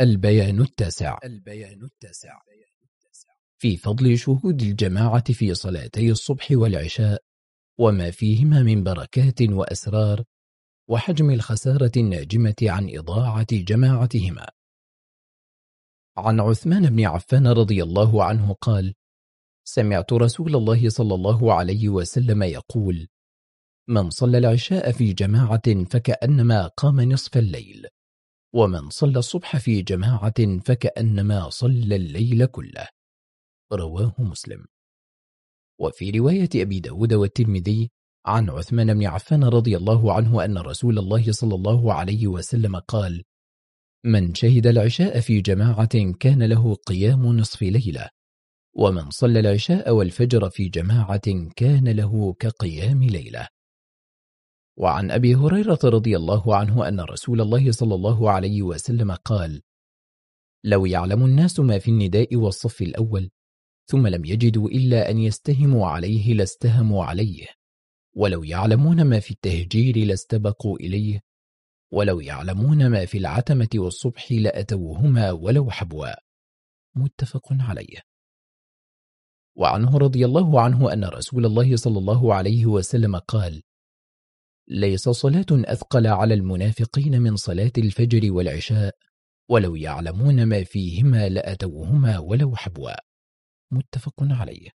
البيان التاسع. البيان التاسع. في فضل شهود الجماعة في صلاتي الصبح والعشاء وما فيهما من بركات وأسرار وحجم الخسارة الناجمة عن إضاعة جماعتهما. عن عثمان بن عفان رضي الله عنه قال سمعت رسول الله صلى الله عليه وسلم يقول من صلى العشاء في جماعة فكأنما قام نصف الليل ومن صلى الصبح في جماعة فكأنما صلى الليل كله. رواه مسلم. وفي رواية أبي داود والترمذي عن عثمان بن عفان رضي الله عنه أن رسول الله صلى الله عليه وسلم قال من شهد العشاء في جماعة كان له قيام نصف ليلة ومن صلى العشاء والفجر في جماعة كان له كقيام ليلة. وعن أبي هريرة رضي الله عنه أن رسول الله صلى الله عليه وسلم قال لو يعلم الناس ما في النداء والصف الأول ثم لم يجدوا إلا أن يستهموا عليه لاستهموا عليه ولو يعلمون ما في التهجير لاستبقوا إليه ولو يعلمون ما في العتمة والصبح لأتوهما ولو حبوا. متفق عليه. وعنه رضي الله عنه أن رسول الله صلى الله عليه وسلم قال ليس صلاة أثقل على المنافقين من صلاة الفجر والعشاء ولو يعلمون ما فيهما لأتوهما ولو حبوا. متفق عليه.